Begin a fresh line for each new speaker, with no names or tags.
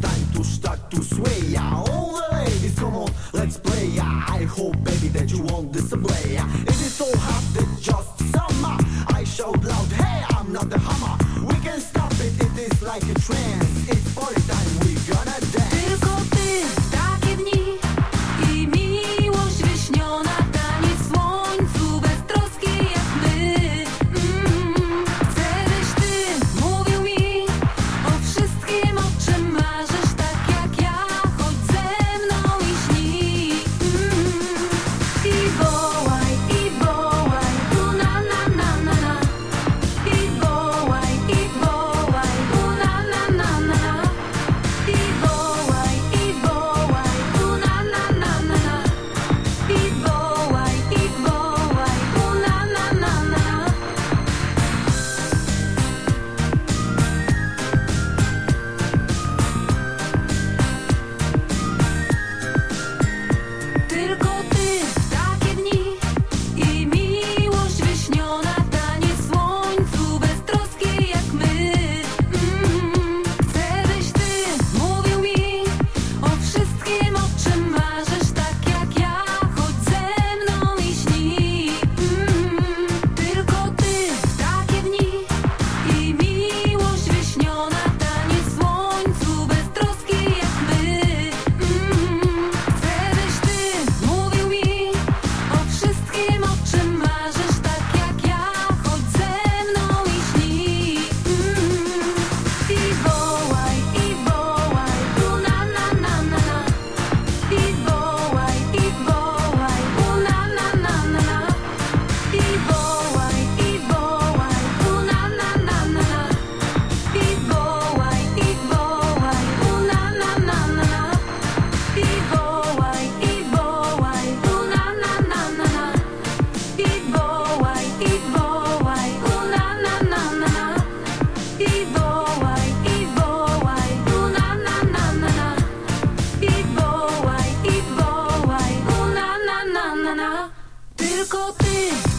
Time to start to sway. Yeah. All the ladies, come on, let's play. Yeah. I hope, baby, that you won't display. Yeah. It is so hot that just summer. I shout loud, hey, I'm not the hammer. We can stop it, it is like a trance.
discoteca.